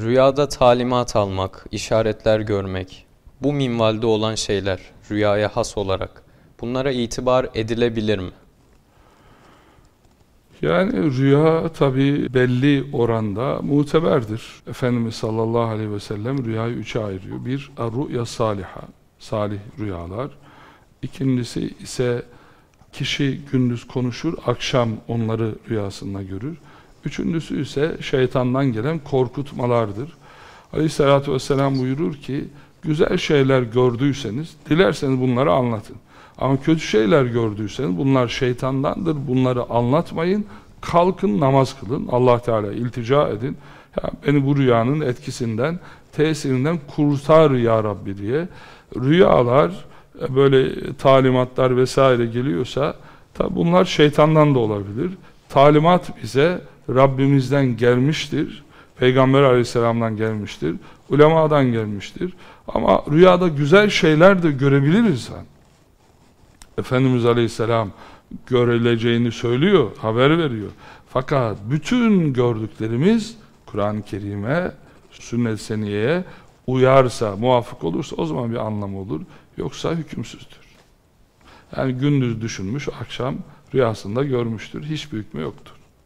Rüyada talimat almak, işaretler görmek, bu minvalde olan şeyler rüyaya has olarak bunlara itibar edilebilir mi? Yani rüya tabi belli oranda muteberdir. Efendimiz sallallahu aleyhi ve sellem rüyayı üçe ayırıyor. Bir, rüya saliha, salih rüyalar. İkincisi ise kişi gündüz konuşur, akşam onları rüyasında görür. Üçüncüsü ise şeytandan gelen korkutmalardır. Aleyhissalatü vesselam buyurur ki, güzel şeyler gördüyseniz, dilerseniz bunları anlatın. Ama kötü şeyler gördüyseniz bunlar şeytandandır. Bunları anlatmayın. Kalkın namaz kılın. Allah Teala iltica edin. Ya beni bu rüyanın etkisinden, tesirinden kurtar ya Rabbi diye. Rüyalar böyle talimatlar vesaire geliyorsa tabi bunlar şeytandan da olabilir. Talimat bize Rabbimizden gelmiştir. Peygamber aleyhisselamdan gelmiştir. Ulemadan gelmiştir. Ama rüyada güzel şeyler de görebilir insan. Efendimiz Aleyhisselam görüleceğini söylüyor, haber veriyor. Fakat bütün gördüklerimiz Kur'an-ı Kerim'e, sünnet seniyeye uyarsa, muvafık olursa o zaman bir anlam olur. Yoksa hükümsüzdür. Yani gündüz düşünmüş, akşam rüyasında görmüştür. Hiçbir hükmü yoktur.